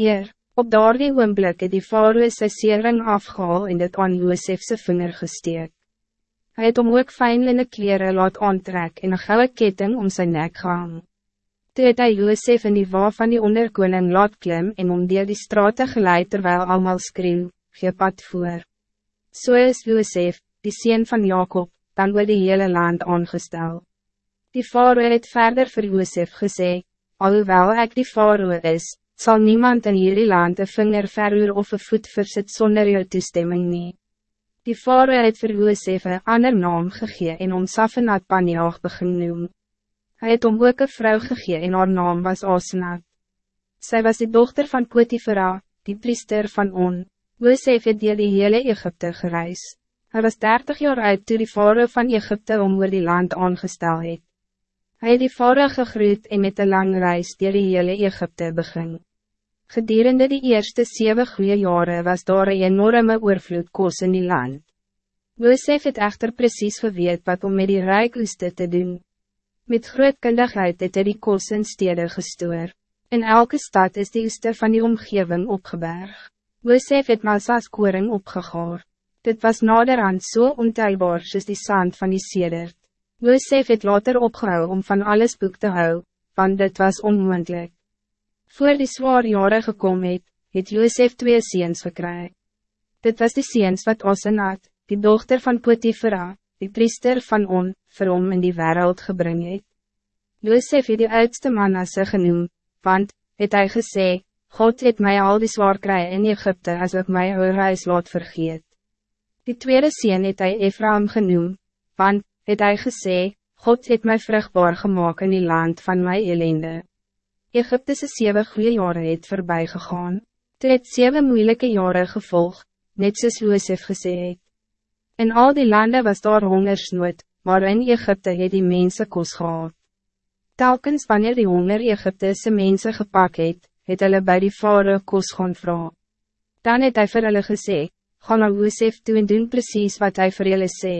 Heer, op daardie oomblik het die faroe sy sering afgehaal en dit aan Joosefse vinger gesteek. Hij het om ook fijnlijne kleren laat aantrek en een gouden ketting om zijn nek gehang. Toe het hy Joosef in die wa van die onderkoning laat klim en om deel die straten geleid terwijl allemaal skreeuw, gee pad voor. So is Joosef, die sien van Jacob, dan wordt die hele land aangestel. Die faroe het verder vir Joosef gesê, alhoewel ik die faroe is, zal niemand in jullie land een vinger verroer of een voet verzet zonder jou toestemming nie. Die vader het vir Joosef een ander naam gegee en om Safenat Panjaag begin noem. Hy het om ook een vrou gegee en haar naam was Osnat. Zij was de dochter van Potifera, die priester van On. Joosef het deel die hele Egypte gereis. Hij was 30 jaar oud toen die vader van Egypte om oor die land aangestel het. Hij het die vader gegroeid en met een lang reis deel die hele Egypte begin. Gedurende die eerste zeven goede jaren was daar een enorme oorvloed kos in die land. Joseph het echter precies geweet wat om met die rijk oeste te doen. Met groot kundigheid het hy die kos in stede gestoor. In elke stad is die oeste van die omgeving opgeberg. Joseph het Malsa's koring opgegaar. Dit was naderhand so ontelbaar soos die sand van die sedert. Joseph het later opgehou om van alles boek te hou, want dit was onmoendlik. Voor die zwaar jaren gekomen het, het Joseph twee ziens gekry. Dit was die ziens wat Osenat, die dochter van Potifera, die priester van On, vir hom in die wereld gebring het. Joseph het die oudste man as sy genoem, want, het hy gesê, God het mij al die zwaar kry in Egypte as ik my ou reis laat vergeet. Die tweede zien het hy Ephraim genoem, want, het hy gesê, God het mij vruchtbaar gemaakt in die land van my elende. Egyptische zeven goede jaren het voorbij gegaan. Toe het zeven moeilijke jaren gevolg, net soos Joseph gesê het. In al die landen was daar hongersnood, maar in Egypte het die mensen kos gehad. Telkens wanneer die honger Egyptische mensen gepak het, het hulle by die vader kos gaan vra. Dan het hy vir hulle gesê, ga na Joseph toe en doen precies wat hij vir julle sê.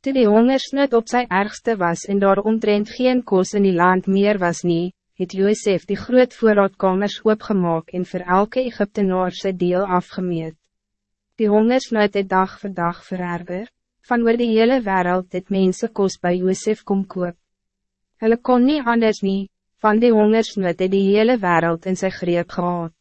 Toe die hongersnood op zijn ergste was en daar omtrent geen kos in die land meer was nie, het Joseph die groot voorraadkamers oopgemaak en voor elke Egyptenaar sy deel afgemeet. Die hongersnood het dag voor dag vererber, van oor die hele wereld het mense kost bij Joseph kom koop. Hulle kon niet anders nie, van die hongersnood het die hele wereld in sy greep gehad.